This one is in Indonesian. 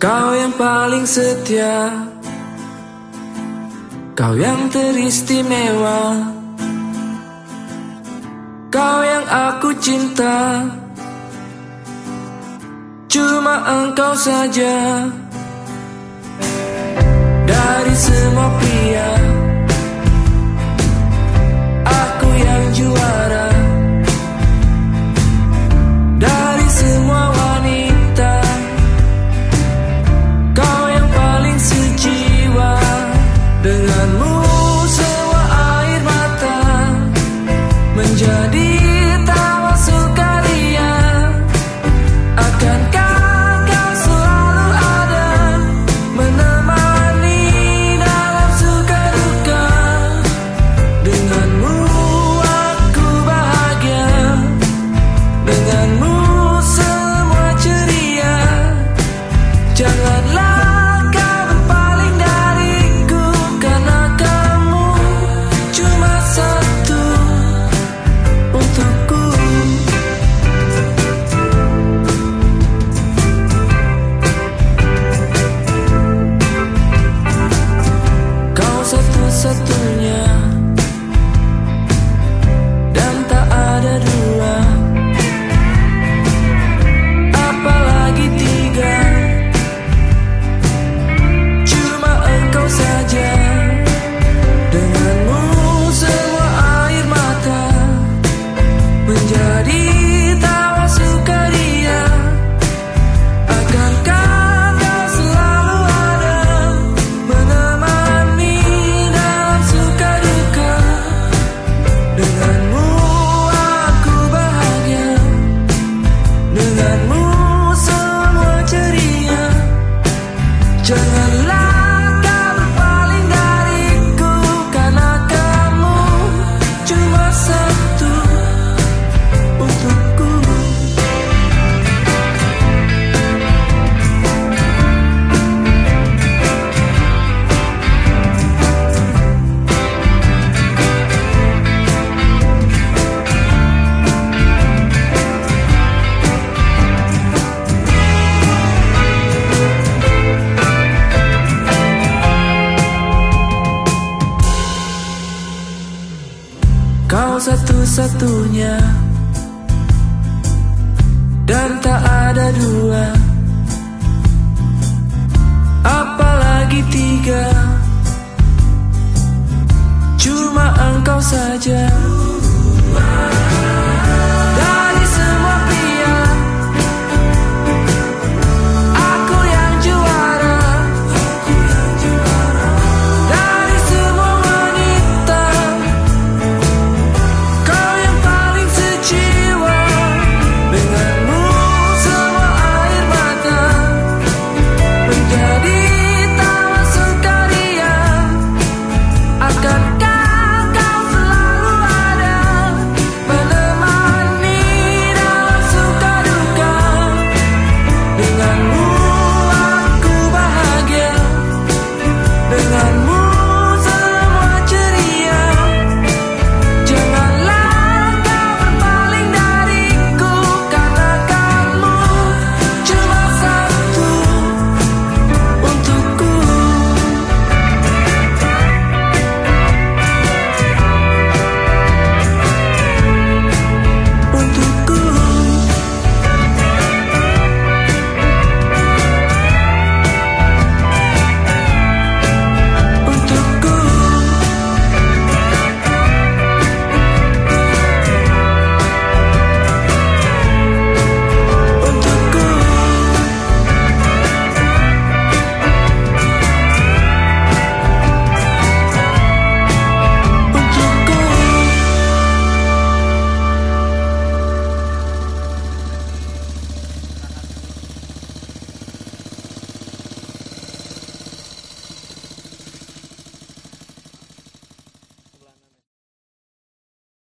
Kau yang paling setia. Kau yang teristimewa. Kau yang aku cinta. Cuma engkau saja. Dari semua pihak. a Janganlah Kau satu-satunya. Dan tak ada dua.